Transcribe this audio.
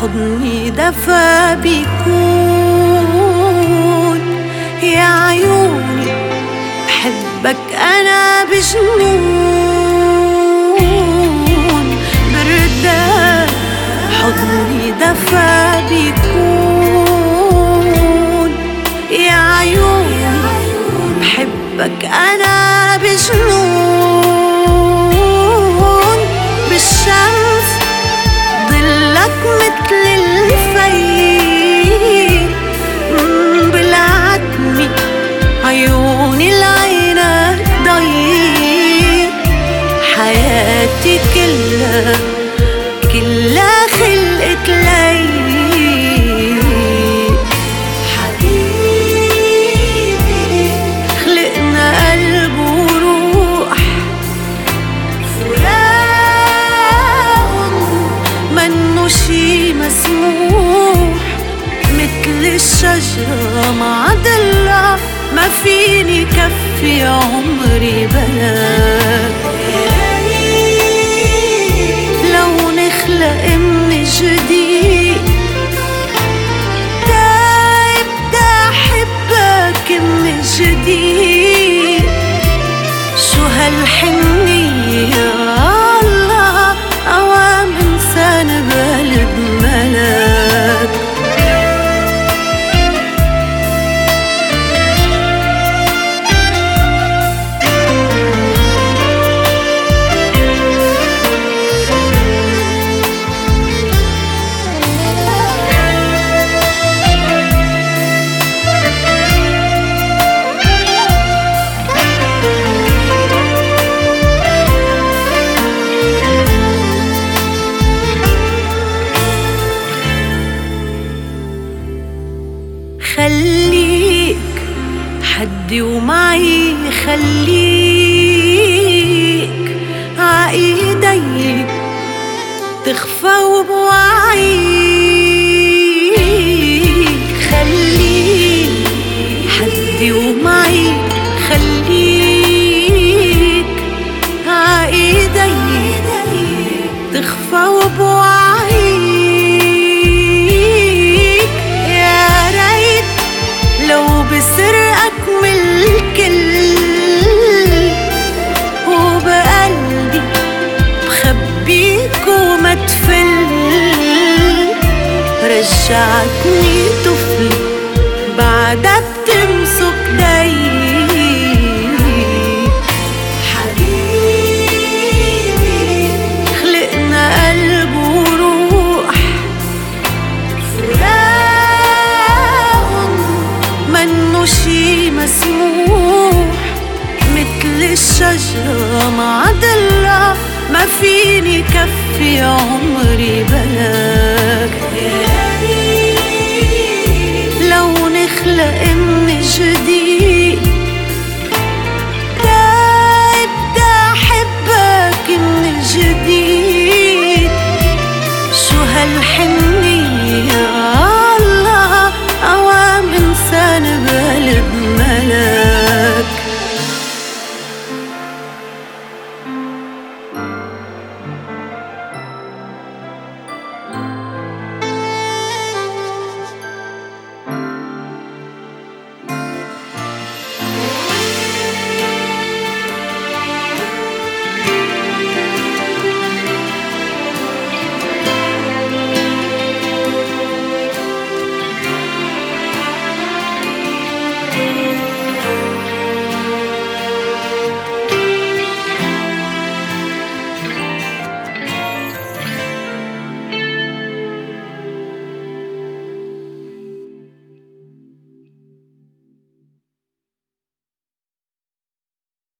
حضني دفا بيكون. يا عيوني بحبك أنا بجنون. بردك حضني دفا بيكون. يا عيوني بحبك أنا بجنون. كلها كلها خلقت لي. حبيبي خلقنا قلب وروح. فراق منه شي مسموح. مثل الشجرة مع ضلها ما فيني كفي عمري بلاك خليك حدي ومعي خليك عايدي تخفى وبوعيك رجعتني طفل بعدها بتمسك دي حبيبي خلقنا قلب وروح. مسموح. الشجرة ما فيني كفي عمري بلاك على إني جديد.